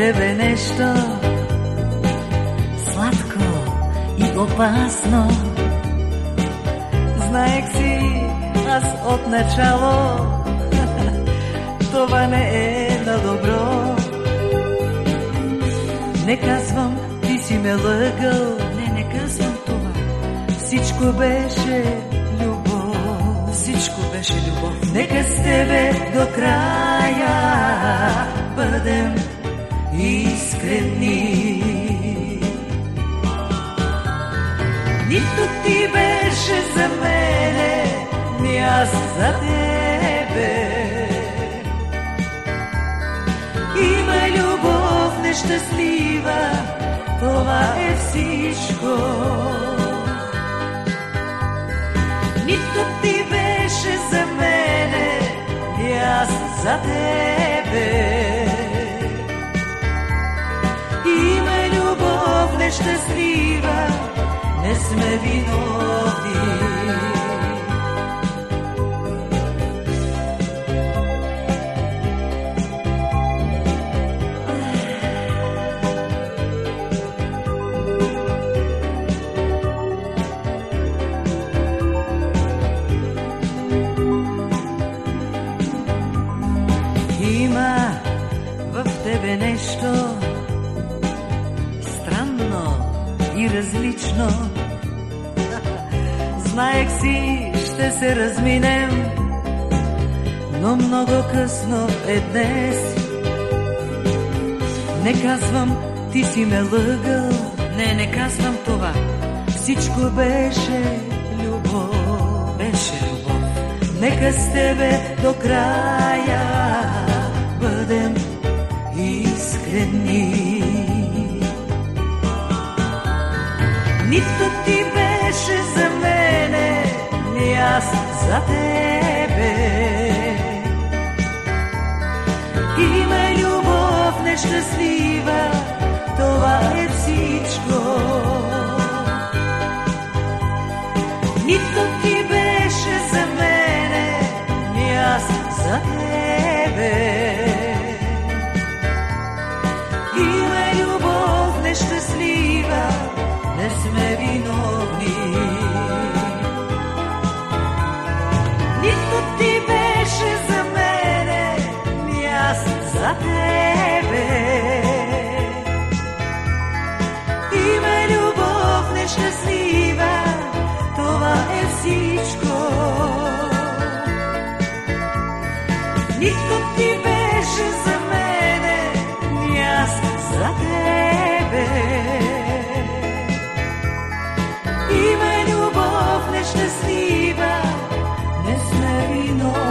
тебе нещо сладко и опасно. Знаех си аз от начало, това не е на добро. Не казвам, ти си ме лъгал, не, не казвам това. Всичко беше любов, всичко беше любов. Нека с тебе до края искрени. Нито ти беше за мене, ни аз за тебе. Има любов нещастлива, това е всичко. Нито ти беше за мене, и аз за тебе. Нещастлива, не сме виновни. Има в тебе нещо и различно. Знаех си, ще се разминем, но много късно е днес. Не казвам, ти си ме лъгал, не, не казвам това. Всичко беше любов, беше любов. Нека с тебе до края бъдем искрени. Нито ти беше за мене, ни аз за тебе. Има любов нещастлива, това е всичко. Нито ти беше за мене, ни аз за тебе. за тебе. Има любов нещастлива, това е всичко. Нито ти беше за мене, ни аз за тебе. Има любов нещастлива, не сме виновни.